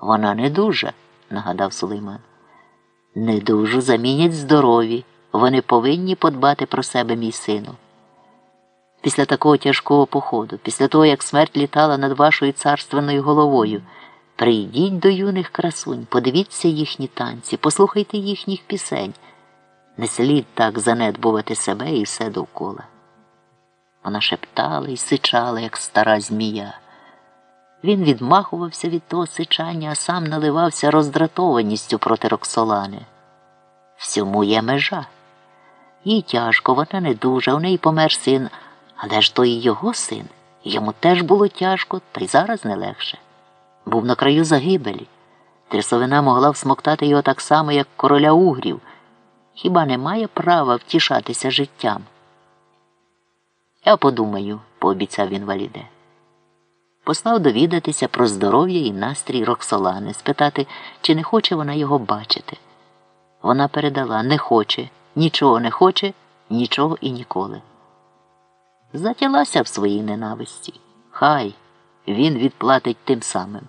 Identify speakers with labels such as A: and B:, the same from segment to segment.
A: Вона не дуже, нагадав Сулейман. Недужу замінять здорові. Вони повинні подбати про себе, мій сину. Після такого тяжкого походу, після того, як смерть літала над вашою царственною головою, прийдіть до юних красунь, подивіться їхні танці, послухайте їхніх пісень. Не слід так занедбувати себе і все довкола. Вона шептала і сичала, як стара змія. Він відмахувався від того сичання, а сам наливався роздратованістю проти Роксолани. Всьому є межа. Їй тяжко, вона не дуже, у неї помер син, але ж то і його син. Йому теж було тяжко, та й зараз не легше. Був на краю загибелі. Трясовина могла всмоктати його так само, як короля угрів. Хіба не має права втішатися життям? Я подумаю, пообіцяв він валіде. Послав довідатися про здоров'я і настрій Роксолани, спитати, чи не хоче вона його бачити. Вона передала не хоче, нічого не хоче, нічого і ніколи. Затялася в своїй ненависті. Хай він відплатить тим самим.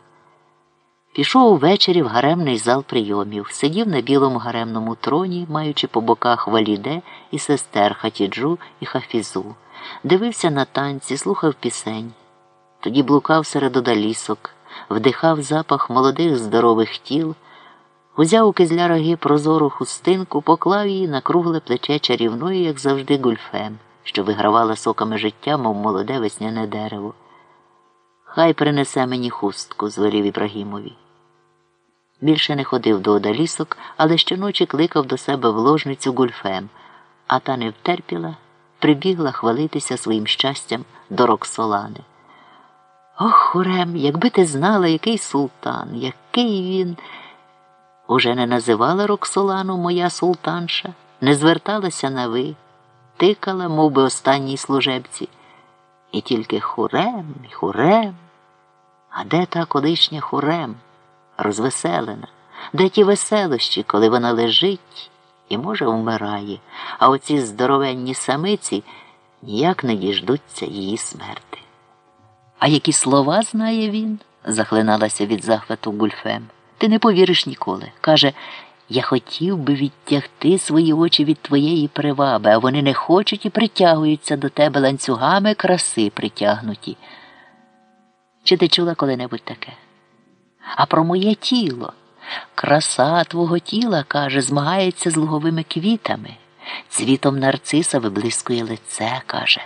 A: Пішов увечері в гаремний зал прийомів, сидів на білому гаремному троні, маючи по боках валіде і сестер Хатіджу і хафізу, дивився на танці, слухав пісень. Тоді блукав серед одалісок, вдихав запах молодих здорових тіл, узяв у кизля роги прозору хустинку, поклав її на кругле плече чарівної, як завжди, гульфем, що вигравала соками життя, мов молоде весняне дерево. Хай принесе мені хустку, звелів Ібрагімові. Більше не ходив до одалісок, але щоночі кликав до себе в ложницю гульфем, а та не втерпіла, прибігла хвалитися своїм щастям до Роксолани. Ох, Хурем, якби ти знала, який султан, який він. Уже не називала Роксолану моя султанша, не зверталася на ви, тикала, мов би, останній служебці. І тільки хурем, хурем. А де та колишня хурем, розвеселена, де ті веселощі, коли вона лежить і, може, вмирає, а оці здоровенні самиці ніяк не діждуться її смерти. А які слова знає він? захлиналася від захвату Гульфем. Ти не повіриш ніколи. Каже, я хотів би відтягти свої очі від твоєї приваби, а вони не хочуть і притягуються до тебе ланцюгами краси притягнуті. Чи ти чула коли-небудь таке? А про моє тіло. Краса твого тіла, каже, змагається з луговими квітами. Цвітом нарциса виблискує лице, каже.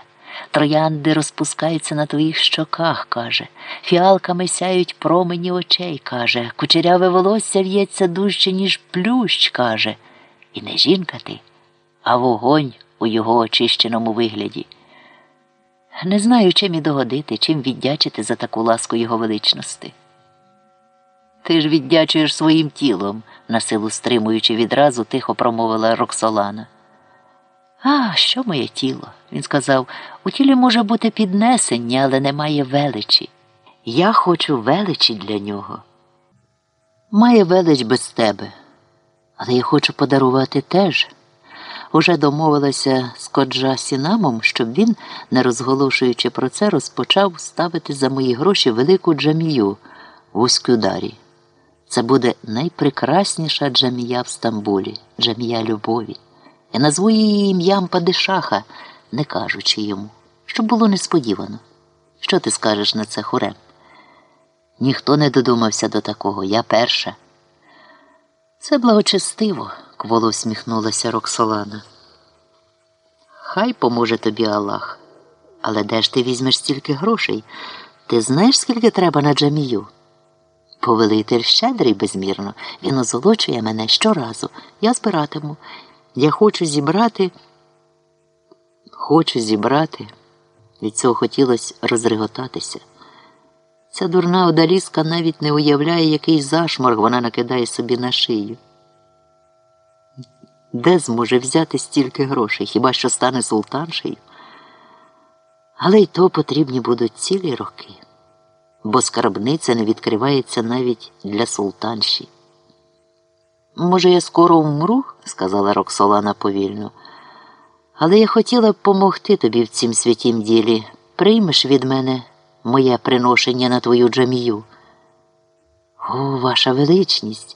A: Троянди розпускаються на твоїх щоках, каже, фіалками сяють промені очей, каже, кучеряве волосся в'ється дужче, ніж плющ, каже. І не жінка ти, а вогонь у його очищеному вигляді. Не знаю, чим і догодити, чим віддячити за таку ласку його величності. Ти ж віддячуєш своїм тілом, насилу стримуючи відразу, тихо промовила Роксолана. А, що моє тіло? Він сказав, у тілі може бути піднесення, але немає величі. Я хочу величі для нього. Має велич без тебе, але я хочу подарувати теж. Уже домовилася з Коджа Сінамом, щоб він, не розголошуючи про це, розпочав ставити за мої гроші велику джамію в Уськударі. Це буде найпрекрасніша джамія в Стамбулі, джамія любові. Я назву її ім'ям Падишаха, не кажучи йому, щоб було несподівано. Що ти скажеш на це, Хурем? Ніхто не додумався до такого, я перша. Це благочестиво, кволо всміхнулася Роксолана. Хай поможе тобі Аллах. Але де ж ти візьмеш стільки грошей? Ти знаєш, скільки треба на джамію? Повелитель щедрий безмірно, він озолочує мене щоразу. Я збиратиму. Я хочу зібрати, хочу зібрати. Від цього хотілося розреготатися. Ця дурна одаліска навіть не уявляє, який зашморг вона накидає собі на шию. Де зможе взяти стільки грошей, хіба що стане султаншею? Але й то потрібні будуть цілі роки, бо скарбниця не відкривається навіть для султанші. Може, я скоро вмру, сказала Роксолана повільно, але я хотіла б помогти тобі в цім святім ділі. Приймеш від мене моє приношення на твою джамію. О, ваша величність!